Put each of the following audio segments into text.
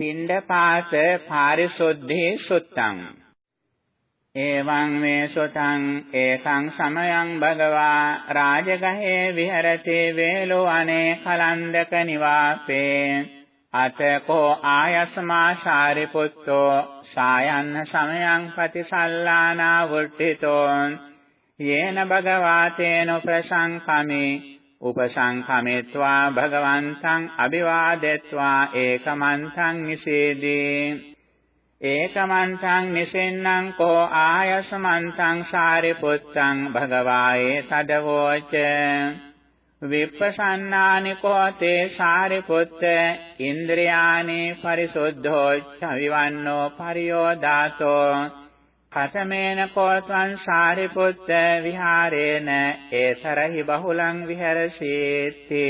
පිණ්ඩපාත පාරිසුද්ධි සුත්තං. එවං මේ සුතං ඒකං සමයං භගවා රාජගහේ විහෙරති වේලෝ අනේ කලන්දක නිවාපේ. අතකෝ ආයස්මා සාරිපුත්තෝ සායන්න සමයං ප්‍රතිසල්ලානා වුට්ඨිතෝ යේන භගවා තේන ප්‍රසංකමේ උපසංඛමෙත්වා භගවන්තං අභිවාදෙත්වා ඒකමන්තං නිසේදී ඒකමන්තං නිසෙන්නං කෝ ආයසමන්තං සාරිපුත්තං භගවායේ තදවෝච විප්පසන්නානි කෝ තේ සාරිපුත්ත ඉන්ද්‍රයානි පරිසුද්ධෝ චවිවන්නෝ පරියෝදාතෝ කතමේන කෝත්වං සාරිපුත්ත විහාරේන ඒතරහි බහුලං විහෙරසීති.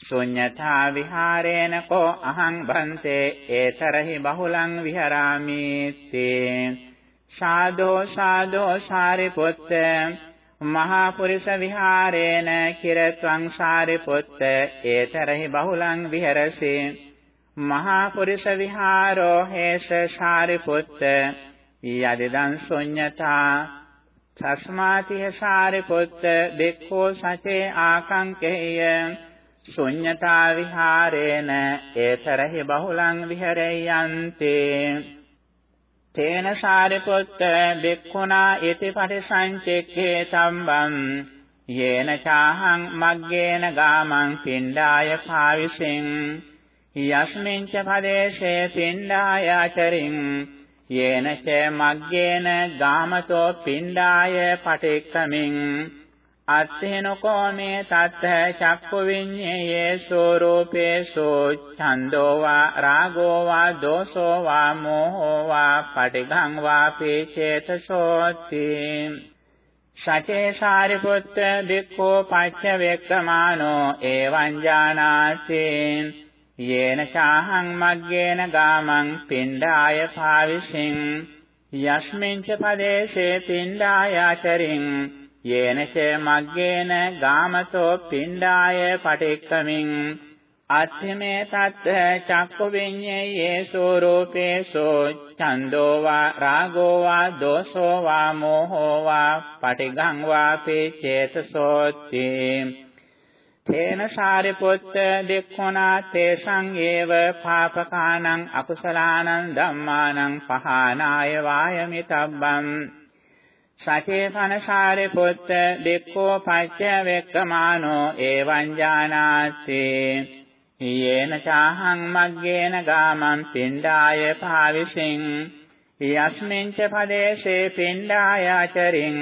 ශුඤ්ඤතා විහාරේන කෝ අහං බන්තේ ඒතරහි බහුලං විහරාමි තේ සාදෝ සාදෝ සාරිපුත්ත මහා පුරිස විහාරේන කිරත්වං සාරිපුත්ත ඒතරහි බහුලං විහෙරසී. මහා පුරිස විහාරෝ හේස සාරිපුත්ත යදිදං ශුඤ්ඤතා සස්මාතිය සාරිපුත්ත දෙක්ඛෝ සචේ ආකංකේය ශුඤ්ඤතා විහාරේන ඒතරහි බහුලං විහෙරයන්ති. තේන සාරිපුත්ත දෙක්ඛුනා ඉති පරිසංචෙක්ඛේ සම්බම් යේන චාහං මග්ගේන ගාමං පිණ්ඩාය පාවිසින්. යස්මින් ච පදේශේ පිණ්ඩාය අචරින් යේන ච මග්ගේන ගාමතෝ පිණ්ඩාය පටික්කමින් අත්තේනකෝ මේ තත්ත චක්කු විඤ්ඤේ සෝරූපේසෝ ඡන්தோ වා රාගෝ වා දෝසෝ වා මෝහෝ වා පටිඝං වා පේචේතසෝති. සචේ සාරිපුත්ත බික්ඛෝ පච්ච වෙක්කමානෝ එවං ජානාති. යේන චාහං මග්ගේන ගාමං පිණ්ඩාය භාවිසින් යස්මින් ච පදේශේ පිණ්ඩාය ආචරින් යේන ච මග්ගේන ගාමතෝ පිණ්ඩාය පටික්කමින් අත්ථමේ තත් චක්කු විඤ්ඤේ සෝරූපේසෝ ඡන්தோ වා රාගෝ වා දෝසෝ වා මෝහෝ වා පටිඝං වා පේ චේතසෝති තේන සාරිපුත්ත දෙක්ඛුනා තේසං ඒව පාපකානං අකුසලානං ධම්මානං පහනාය වායමිතබ්බං සචේතන සාරිපුත්ත දෙක්ඛෝ පච්ච වෙක්කමානෝ එවං ජානාති යේන චාහං මග්ගේන ගාමං පිණ්ඩාය පාවිසින්. යස්මින් ච පදේශේ පිණ්ඩාය ආචරින්.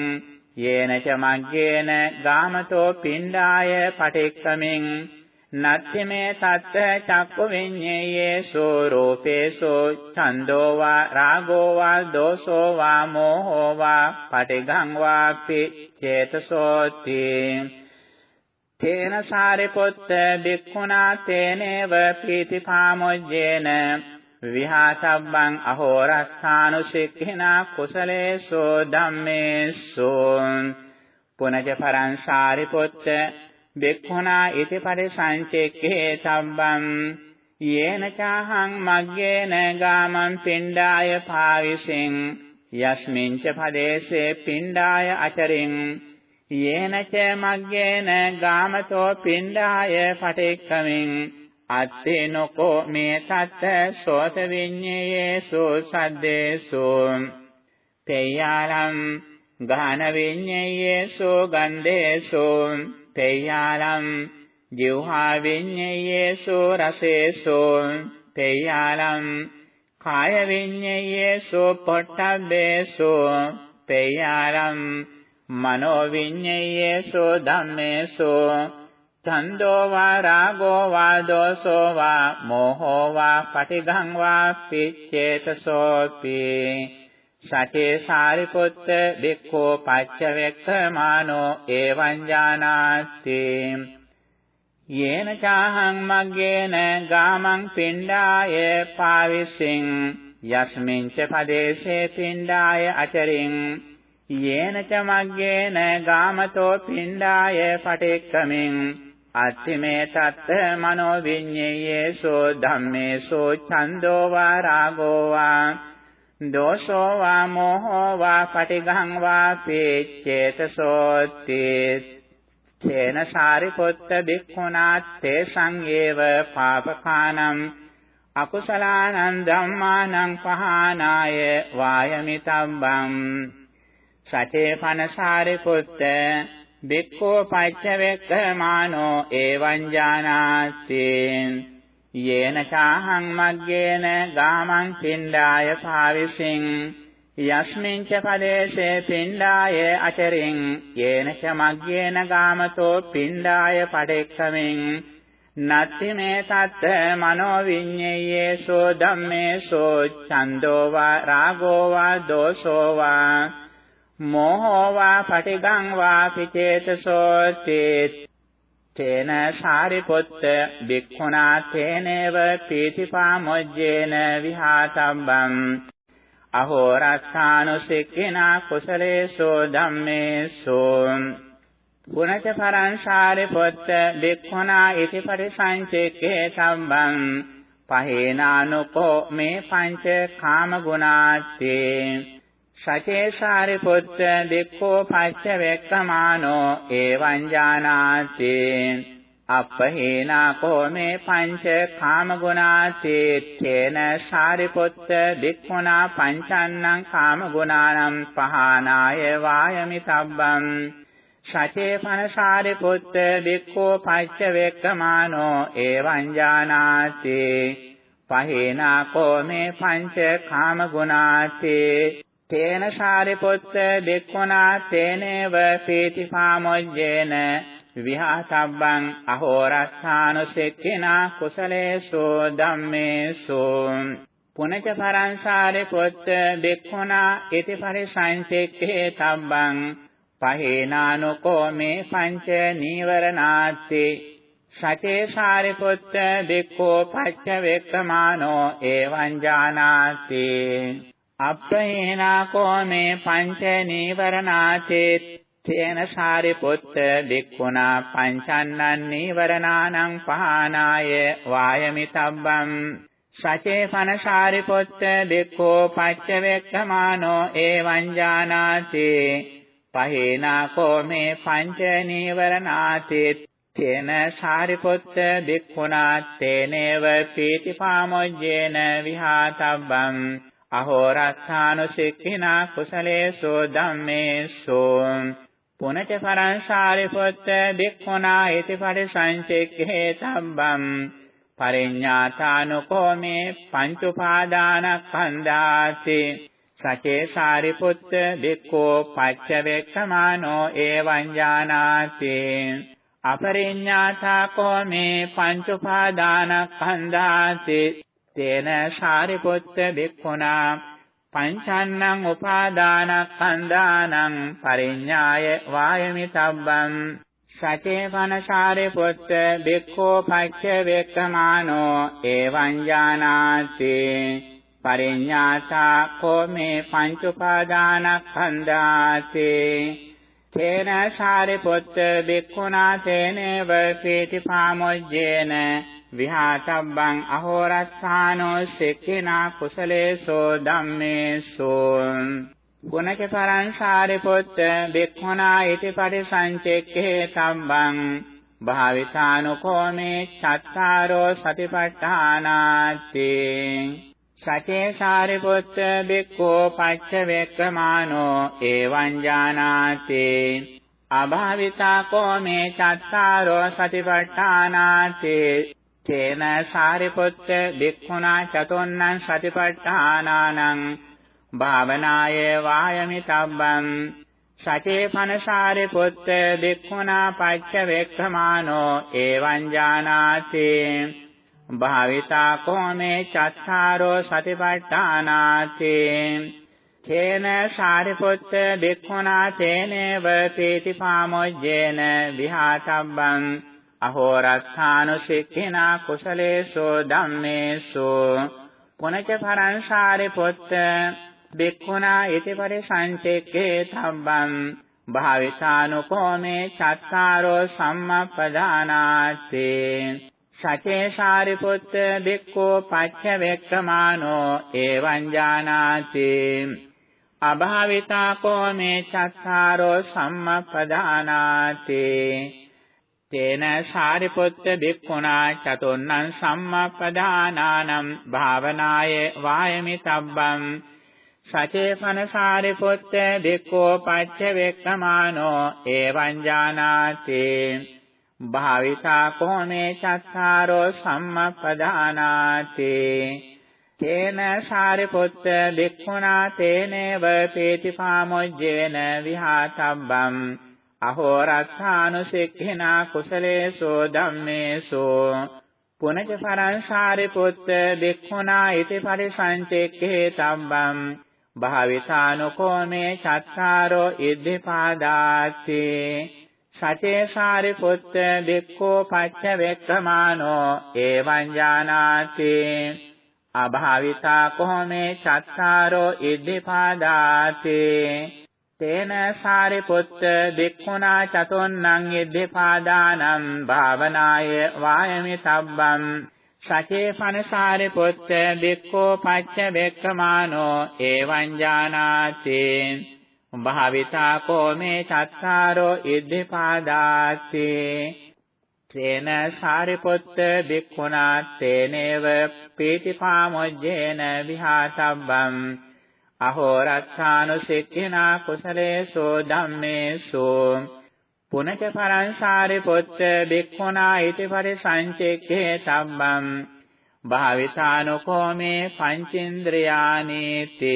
යේන ච මග්ගේන ගාමතෝ පිණ්ඩාය පටික්කමින් නත්ති මේ තත්ත චක්කු විඤ්ඤේ සෝරූපේසෝ ඡන්தோ වා රාගෝ වා දෝසෝ වා මෝහෝ වා පටිඝං වාපි චේතසෝති. තේන සාරිපුත්ත බික්ඛුනා තේනේව පීතිපාමොජ්ජේන විහාසබ්බං අහෝරස්සානුසික්ඛිනා කුසලේසෝ ධම්මේසෝ පුනජ පරං සාරිපුත්ත බෙක්ඛුනා ඉති පරිසංචෙක්ඛේ සම්බම් යේන චාහං මග්ගේන ගාමං පිණ්ඩාය පාවිසින් යස්මින් ච පදේසේ පිණ්ඩාය අචරින් යේන ච මග්ගේන ගාමතෝ පිණ්ඩාය පටික්කමින් අත්තේ නොකෝ මේ තත්ත සෝත විඤ්ඤේයේසු සද්දේසු තේයාලම් ගාන විඤ්ඤේයේසු ගන්ධේසු තේයාලම් ජීවහා විඤ්ඤේයේසු රසේසු තේයාලම් කාය විඤ්ඤේයේසු පොට්ටබ්බේසු තේයාලම් මනෝ විඤ්ඤේයේසු ධම්මේසු ඡන්தோ වා රාගෝ වා දෝසෝ වා මෝහෝ වා පටිඝං වා පිච්ඡේතසෝපි සතේ සාරිපුත්ත බික්ඛෝ පච්චවෙක්ඛමානෝ එවං ජානාති යේන චාහං මග්ගේන ගාමං පිණ්ඩාය පාවිසින් යස්මින් ච පදේශේ පිණ්ඩාය අචරින් යේන ච මග්ගේන ගාමතෝ පිණ්ඩාය පටික්කමින් අත්තිමේ තත්ත මනෝ විඤ්ඤේයේසෝ ධම්මේසෝ ඡන්தோ වා රාගෝ වා දෝෂෝ වා මෝහෝ වා පටිඝං වා පේච්ඡේතසෝති. තේන සාරිපුත්ත බික්ඛුනාත් තේ සංයේව පාපකානම් අකුසලානං ධම්මානං පහනාය වායමිතබ්බං. සතේ පනසාරිපුත්ත බික්ඛෝ පච්චවෙක්ඛමානෝ එවං ජානාති। යේන චාහං මග්ගේන ගාමං පින්ඩාය භාවිසින් යස්මින් ච පදේශේ පින්ඩාය අචරින්। යේන ච මග්ගේන ගාමතෝ පින්ඩාය පඩෙක්ඛමින් නත්ති මේ තත් මනෝ විඤ්ඤේයේසෝ ධම්මේසෝ ඡන්தோ වා රාගෝ වා දෝසෝ වා। මෝහෝ වා පටිගං වා පිචේතසෝ තේන සාරිපුත්ත බික්ඛුනා තේනේව පීතිපාමොජ්ජේන විහාතබ්බම් අහෝ රස්සානුසික්ඛිනා කුසලේසෝ ධම්මේසෝ ගුණච පරං සාරිපුත්ත බික්ඛුනා ඉති පරිසංචේකේ සම්බම් පහේනානුකෝ මේ පංච කාම ගුණාත්තේ සචේ සාරිපුත්ත දෙක්ඛෝ පච්ච වෙක්කමානෝ එවං ජානාති। අපහේනා කෝමේ පංච කාම ගුණාති තේන සාරිපුත්ත දෙක්ඛුනා පංචන්නං කාම ගුණානම් පහනාය වායමි තබ්බම් සචේ පන සාරිපුත්ත දෙක්ඛෝ පච්ච වෙක්කමානෝ එවං ජානාති। පහේනා කෝමේ පංච කාම ගුණාති තේන සාරිපුත්ත දෙක්ඛුනා තේනේව පීතිපාමොජ්ජේන විහාතබ්බං අහෝරස්සානුසෙක්ඛිනා කුසලේසෝ ධම්මේසෝ. පුනච පරං සාරිපුත්ත දෙක්ඛුනා ඉති පරිසංසෙක්ඛේ තබ්බං පහේනානුකෝ මේ පංච නීවරණාත්ති. සචේ සාරිපුත්ත දෙක්ඛෝ පච්ච වෙක්කමානෝ එවං ජානාති. අප්‍රහේනා කෝමේ පංච නීවරණාචේ තේන සාරිපුත්ත බික්ඛුනා පංචන්නන් නීවරණානං පහනාය වායමිතබ්බම් සචේ පන සාරිපුත්ත බික්ඛෝ පච්චවෙක්ඛමානෝ එවං ජානාති පහේනා කෝමේ පංච නීවරණාචේ තේන සාරිපුත්ත බික්ඛුනා තේනේව පීතිපාමොජ්ජේන විහාතබ්බම් අහෝරස්සානුසික්ඛිනා කුසලේසෝ ධම්මේසෝ. පුනච පරං සාරිපුත්ත බික්ඛුනා ඉති පරිසංචෙක්ඛේ තබ්බම් පරිඤ්ඤාතානුකෝ මේ පංච උපාදානස්කන්ධාති සචේ සාරිපුත්ත බික්ඛෝ පච්චවෙක්ඛමානෝ එවං ජානාති අපරිඤ්ඤාතා කෝ මේ පංච උපාදානස්කන්ධාති තේන සාරිපුත්ත බික්ඛුනා පංචන්නං උපාදානස්කන්ධානං පරිඤ්ඤාය වායමිතබ්බං සචේපන සාරිපුත්ත බික්ඛෝ පච්ච වේක්ඛමානෝ එවං ජානාති පරිඤ්ඤාතා කෝමේ පංච උපාදානස්කන්ධාති තේන සාරිපුත්ත බික්ඛුනා තේනේව පීතිපාමොජ්ජේන විහාතබ්බං අහෝරස්සානෝ සෙක්ඛිනා කුසලේසෝ ධම්මේසෝ. ගුණක පරං සාරිපුත්ත බික්ඛුනා ඉති පරිසංචෙක්ඛේ තබ්බං භාවිතානුකෝ මේ චත්තාරෝ සතිපට්ඨානාති. සචේ සාරිපුත්ත බික්ඛෝ පච්ච වේක්ඛමානෝ එවං ජානාති. අභාවිතා කෝ මේ චත්තාරෝ සතිපට්ඨානාති. තේන සාරිපුත්ත බික්ඛුනා චතුන්නං සතිපට්ඨානානං භාවනාය වායමි තබ්බං සචේ පන සාරිපුත්ත බික්ඛුනා පච්ච වේක්ඛමානෝ එවං ජානාති භාවිතා කෝමේ චත්තාරෝ සතිපට්ඨානාති තේන සාරිපුත්ත බික්ඛුනා තේනේව පීතිපාමොජ්ජේන විහාතබ්බං අහෝරත්ථානුසික්ඛිනා කුසලේසෝ ධම්මේසෝ පුනච පරං සාරිපුත්ත බික්ඛුනා ඉති පරිසංචෙක්ඛේ තබ්බං භාවිතානුකෝමේ චත්තාරෝ සම්මප්පදානාති සචේ සාරිපුත්ත බික්ඛෝ පච්ච වෙක්කමානෝ එවං ජානාති අභාවිතා කෝමේ චත්තාරෝ සම්මප්පදානාති තේන සාරිපුත්ත බික්ඛුනා චතුන්නං සම්මප්පදානානම් භාවනාය වායමි තබ්බං සචේපන සාරිපුත්ත බික්ඛෝ පච්ච වෙක්කමානෝ එවං ජානාති භාවිතා කෝමේ චත්තාරෝ සම්මප්පදානාති තේන සාරිපුත්ත බික්ඛුනා තේනේව පීතිපාමොජ්ජේන විහාතබ්බම් අහෝ රත්ථානුසික්ඛිනා කුසලේසෝ ධම්මේසෝ පුනච පරං සාරිපුත්ත බික්ඛුනා ඉති පරිසංචෙක්ඛේ තබ්බම් භාවිතානුකෝ මේ චත්තාරෝ ඉද්ධිපාදාති සචේ සාරිපුත්ත බික්ඛෝ පච්ච වෙක්ඛමානෝ එවං ඥානාති අභාවිතා කොහොමේ චත්තාරෝ ඉද්ධිපාදාති තේන සාරිපුත්ත බික්ඛුනා චතුන්නං ඉද්ධිපාදානං භාවනාය වායමි තබ්බම් සචේ පන සාරිපුත්ත බික්ඛෝ පච්ච වෙක්ඛමානෝ එවං ඥානාති භාවිතා කෝමේ චත්තාරෝ ඉද්ධිපාදාති තේන සාරිපුත්ත බික්ඛුනා තේනේව පීතිපාමොජ්ජේන විහාතබ්බම් අහෝ රත්ථානුසික්ඛිනා කුසලේසෝ ධම්මේසෝ. පුනච පරං සාරිපුත්ත බික්ඛුනා ඉති පරිසංචෙක්ඛේ තබ්බම් භාවිතානුකෝමේ පංචේන්ද්‍රයානීති.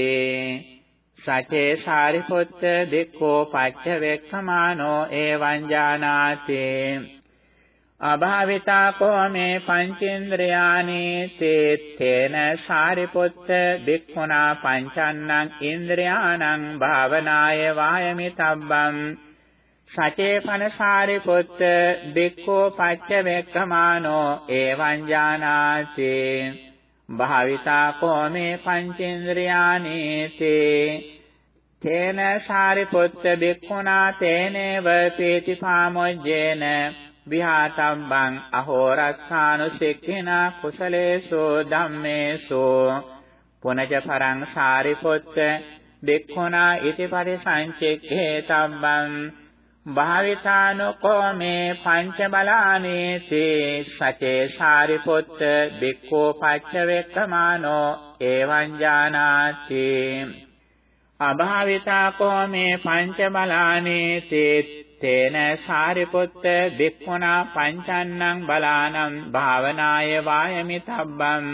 සචේ සාරිපුත්ත බික්ඛෝ පච්ච වෙක්ඛමානෝ එවං ජානාති. අභාවිතා කෝමේ පංචේන්ද්‍රයානි තේත්තේන සාරිපුත්ත බික්ඛුනා පංචන්නං ඉන්ද්‍රයාණං භාවනාය වායමි තබ්බම් සචේපන සාරිපුත්ත බික්ඛෝ පච්ච වෙක්ඛමානෝ එවං ජානාති භාවිතා කෝමේ පංචේන්ද්‍රයානි තේ තේන සාරිපුත්ත බික්ඛුනා තේනේව පීතිපාමොජ්ජේන විහාතම්බං අහෝරස්සානුසික්ඛිනා කුසලේසෝ ධම්මේසෝ පුනජ පරං සාරිපුත්ත බික්ඛුනා ඉති පරිසංචෙක්ඛේ තම්බං භාවිතානුකෝ මේ පංච බලානේති සචේ සාරිපුත්ත බික්ඛෝ පච්ච වෙක්කමානෝ එවං ජානාති. අභාවිතා කෝ මේ පංච බලානේති තේන සාරිපුත්ත බික්ඛුනා පංචන්නං බලානම් භාවනාය වායමි තබ්බම්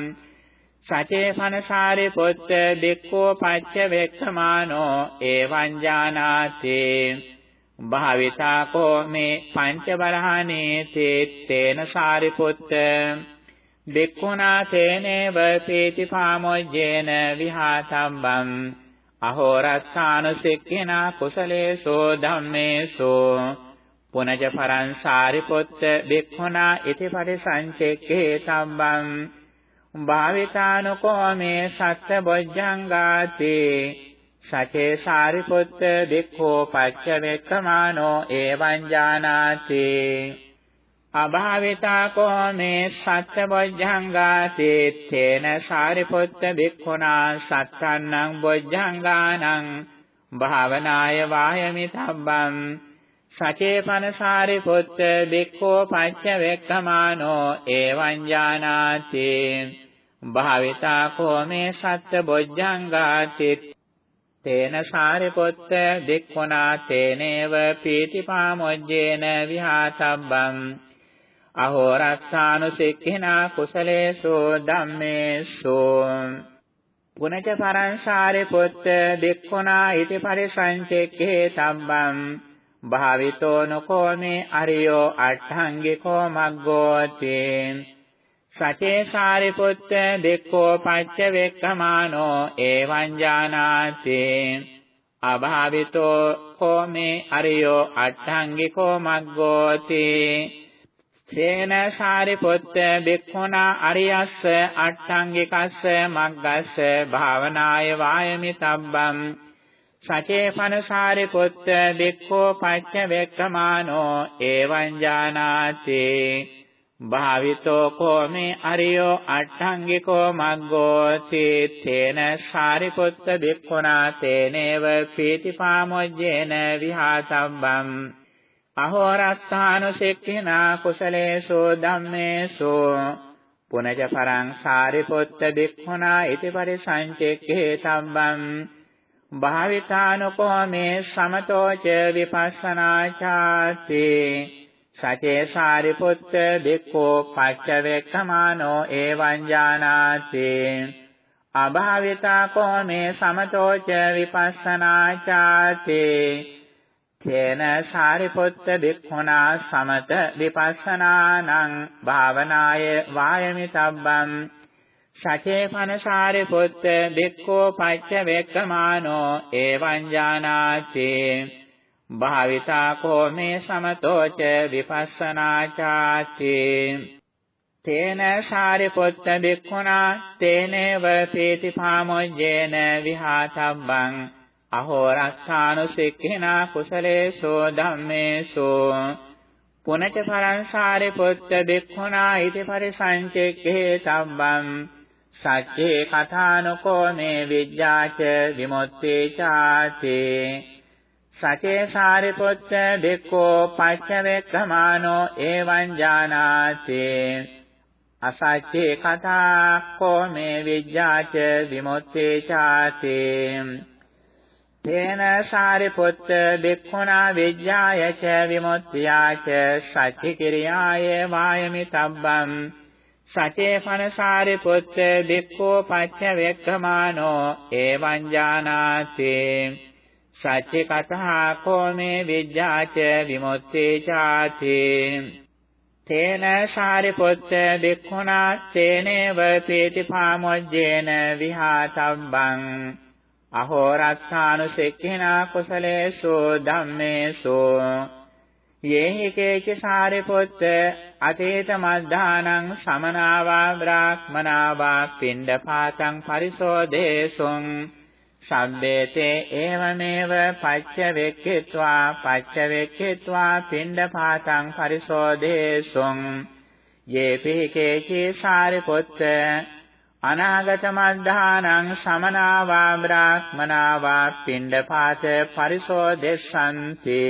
සචේපන සාරිපුත්ත බික්ඛෝ පච්ච වෙක්ඛමානෝ එවං ජානාති භාවිතා කෝ මේ පංච බලහනේ තේන සාරිපුත්ත බික්ඛුනා තේනේව පීති පාමොජ්ජේන විහාතම්බම් අහෝරස්සානුසික්ඛිනා කුසලේසෝ ධම්මේසෝ පුනජ පරං සාරිපුත්ත බික්ඛුනා ඉති පරිසංචෙක්ඛේ තම්බං භාවිතානුකෝමේ සත්ත බොජ්ජංගාති සචේ සාරිපුත්ත බික්ඛෝ පච්ච වෙක්කමානෝ එවං ජානාති අභාවිතා කෝමේ සත්‍ය බොජ්ජංගාති තේන සාරිපුත්ත බික්ඛුනා සත්තන්නං බොජ්ජංගානං භාවනාය වායමි තබ්බං සචේපන සාරිපුත්ත බික්ඛෝ පච්ච වෙක්ඛමානෝ එවං ඥානාති භාවිතා කෝමේ සත්‍ය බොජ්ජංගාති තේන සාරිපුත්ත බික්ඛුනා තේනේව පීතිපාමොජ්ජේන විහාතබ්බං අහෝරස්සානුසික්ඛිනා කුසලේසෝ ධම්මේසෝ පුනච පරංසාරේ පුත්ත දෙක්ඛුනා ඉති පරිසංචෙක්ඛේ තබ්බං භාවිතෝ නකෝමේ අරියෝ අට්ඨංගිකෝ මග්ගෝති සචේ සාරිපුත්ත දෙක්ඛෝ පච්ච වෙක්ඛමානෝ එවං ජානාති අභාවිතෝ කෝමේ අරියෝ අට්ඨංගිකෝ මග්ගෝති තේන සාරිපුත්ත බික්ඛුනා අරියස්ස අට්ඨංගිකස්ස මග්ගස්ස භාවනාය වායමි තබ්බම් සචේපන සාරිපුත්ත බික්ඛෝ පච්ච වෙක්කමානෝ එවං ජානාති භාවිතෝ කෝමේ අරියෝ අට්ඨංගිකෝ මග්ගෝ තේන සාරිපුත්ත බික්ඛුනා තේනේව පීතිපාමොජ්ජේන විහාතබ්බම් අහෝරත්තානුසෙක්ඛිනා කුසලේසු ධම්මේසු පුනජ පරං සාරිපුත්ත බික්ඛුනා ඉති පරිසංචෙක්ඛේ සම්බම් භාවිතානුකෝ මේ සමතෝච විපස්සනා චාති සචේ සාරිපුත්ත බික්ඛෝ පච්චවේක්ඛමානෝ එවං ඥානාති අභාවිතා කෝ මේ සමතෝච විපස්සනා චාති තේන සාරිපුත්ත බික්ඛුනා සමත විපස්සනානං භාවනාය වායමිතබ්බං සචේපන සාරිපුත්ත බික්ඛෝ පච්ච වේක්කමානෝ එවං ඥානාති භාවිතා කෝ මේ සමතෝච විපස්සනා චාති තේන සාරිපුත්ත බික්ඛුනා තේනේව පීතිපාමොජ්ජේන විහාතබ්බං අහෝරස්සානුසික්ඛිනා කුසලේසෝ ධම්මේසෝ පුනච පරං සාරිපුත්ත බික්ඛුනා ඉති පරිසංචෙක්ඛේ සම්බම් සච්චේ කථානකෝ මේ විජ්ජාච විමුක්තේ චාති සචේ සාරිපුත්ත බික්ඛෝ පච්චවෙක්ඛමානෝ එවං ජානාති අසච්චේ කථා කෝ මේ විජ්ජාච විමුක්තේ චාති තේන සාරිපුත්ත බික්ඛුනා විජ්ජායච විමුක්තියාච සච්චි කිරියාය වායමිතබ්බම් සචේපන සාරිපුත්ත බික්ඛෝ පච්ච වෙක්ඛමානෝ එවං ජානාති සච්ච කතහා කෝමේ විජ්ජාච විමුක්තේ ചാති තේන සාරිපුත්ත බික්ඛුනා තේනේව පීතිපාමොජ්ජේන විහාතබ්බං අහෝරත්ථානුසෙක්ඛිනා කුසලේසු ධම්මේසු යේහි කේච සාරිපුත්ත අතේත මද්ධානං සමනාවා බ්‍රාහ්මනාවා පින්ඩපාතං පරිසෝදේසුං සම්බේතේ ඒවමේව පච්ච වෙක්ඛිත්වා පච්ච වෙක්ඛිත්වා පින්ඩපාතං පරිසෝදේසුං යේපි කේච සාරිපුත්ත අනාගතමද්ධානං සමනාවා බ්‍රාහ්මනාවා පිණ්ඩපාත පරිසෝදෙස්සන්ති.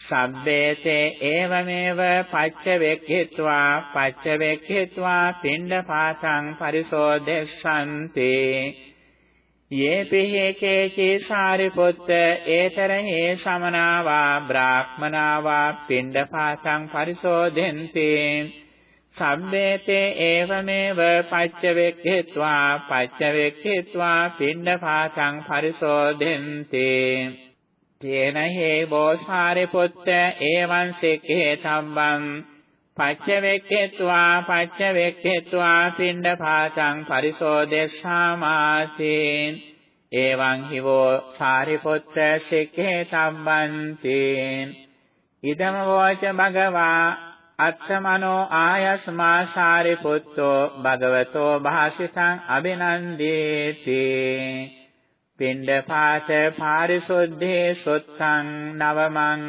සබ්බේතේ ඒවමේව පච්චවෙක්ඛිත්වා පච්චවෙක්ඛිත්වා පිණ්ඩපාතං පරිසෝදෙස්සන්ති. යේපිහි කේචි සාරිපුත්ත ඒතරහි සමනාවා බ්‍රාහ්මනාවා පිණ්ඩපාතං පරිසෝදෙන්තේ. සම්බේතේ ඒවමේව පච්චවෙක්ඛිත්වා පච්චවෙක්ඛිත්වා පින්නපාතං පරිසෝදෙන්ති. තේන හේවෝ සාරිපුත්ත ඒවං සික්ඛේ සම්බං පච්චවෙක්ඛිත්වා පච්චවෙක්ඛිත්වා පින්නපාතං පරිසෝදෙස්සාමාති. ඒවං හිවෝ සාරිපුත්ත සික්ඛේ සම්බන්ති. ඉදම වෝච භගවා අත්තමනෝ ආයස්මා සාරිපුත්තෝ භගවතෝ භාසිතං අබිනන්දේති පිණ්ඩපාත පාරිසුද්ධේ සොත්තං නවමං.